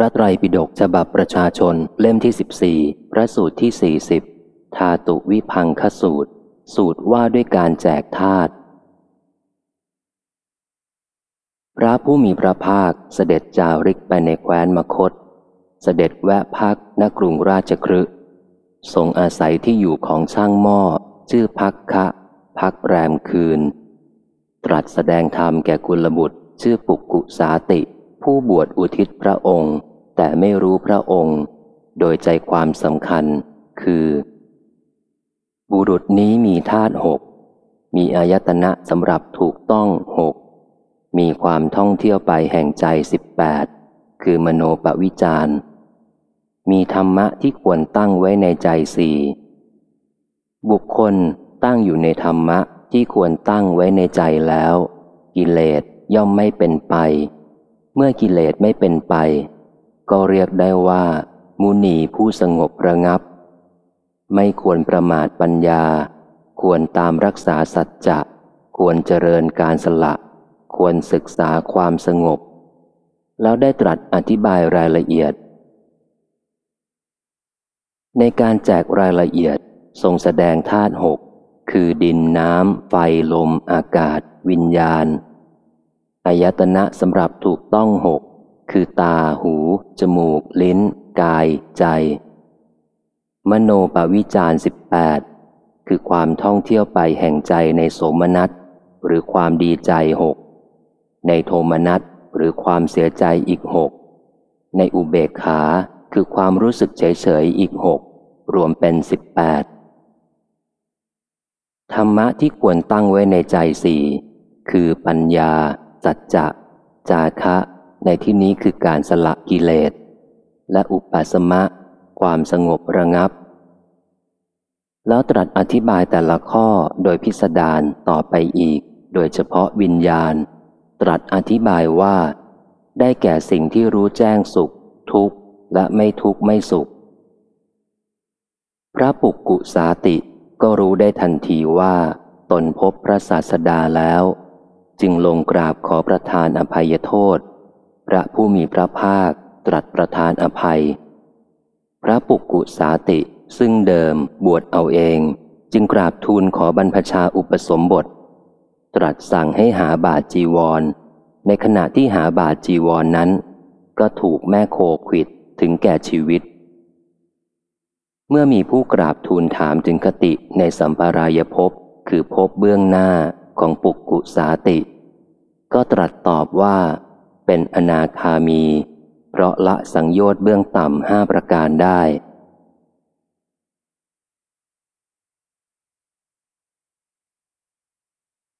ระไตรปิฎกฉบับประชาชนเล่มที่ 14 พระสูตรที่ 40 ทาตุวิพังคสูตร สูตรว่าด้วยการแจกทาตุพระผู้มีพระภาคเสด็จจาริกไปในแคว้นมคต เสด็จแวะพักณกรุงราชครึทรงอาศัยที่อยู่ของช่างหม้อ ชื่อพักคะ พักแรมคืน ตรัสแสดงธรรมแก่กุลบุตร ชื่อปุกกุสาติ ผู้บวชอุทิศพระองค์ แต่ไม่รู้พระองค์ โดยใจความสำคัญ คือ บุรุษนี้มีธาตุหก มีอายตนะสำหรับถูกต้องหก มีความท่องเที่ยวไปแห่งใจสิบแปดคือมโนปวิจารมีธรรมะที่ควรตั้งไว้ในใจสี่บุคคลตั้งอยู่ในธรรมะที่ควรตั้งไว้ในใจแล้ว กิเลสย่อมไม่เป็นไป เมื่อกิเลสไม่เป็นไป ก็เรียกได้ว่า มุนีผู้สงบระงับ ไม่ควรประมาทปัญญา ควรตามรักษาสัจจะควรเจริญการสละ ควรศึกษาความสงบ แล้วได้ตรัสอธิบายรายละเอียด ในการแจกรายละเอียดทรงแสดงธาตุหกคือดินน้ำ ไฟลม อากาศ วิญญาณอายตนะสำหรับถูกต้องหก คือตา หู จมูก ลิ้น กาย ใจ มโนปวิจารสิบแปดคือความท่องเที่ยวไปแห่งใจในโสมนัสหรือความดีใจหก ในโทมนัสหรือความเสียใจอีกหก ในอุเบกขาคือความรู้สึกเฉยเฉยอีกหก รวมเป็นสิบแปดธรรมะที่ควรตั้งไว้ในใจสี่คือปัญญา สัจจะ จาคะ ในที่นี้คือการสละกิเลส และอุปสมะ ความสงบระงับ แล้วตรัสอธิบายแต่ละข้อโดยพิสดารต่อไปอีก โดยเฉพาะวิญญาณ ตรัสอธิบายว่า ได้แก่สิ่งที่รู้แจ้งสุข ทุกข์ และไม่ทุกข์ไม่สุข พระปุกกุสาติก็รู้ได้ทันทีว่า ตนพบพระศาสดาแล้ว จึงลงกราบขอประทานอภัยโทษ พระผู้มีพระภาคตรัสประทานอภัย พระปุกกุสาติซึ่งเดิมบวชเอาเอง จึงกราบทูลขอบรรพชาอุปสมบท ตรัสสั่งให้หาบาจีวร ในขณะที่หาบาจีวรนนั้น ก็ถูกแม่โคขวิดถึงแก่ชีวิต เมื่อมีผู้กราบทูลถามถึงคติในสัมปรายภพคือภพเบื้องหน้าของปุกกุสาติ ก็ตรัสตอบว่า เป็นอนาคามี เพราะละสังโยชน์เบื้องต่ำห้าประการได้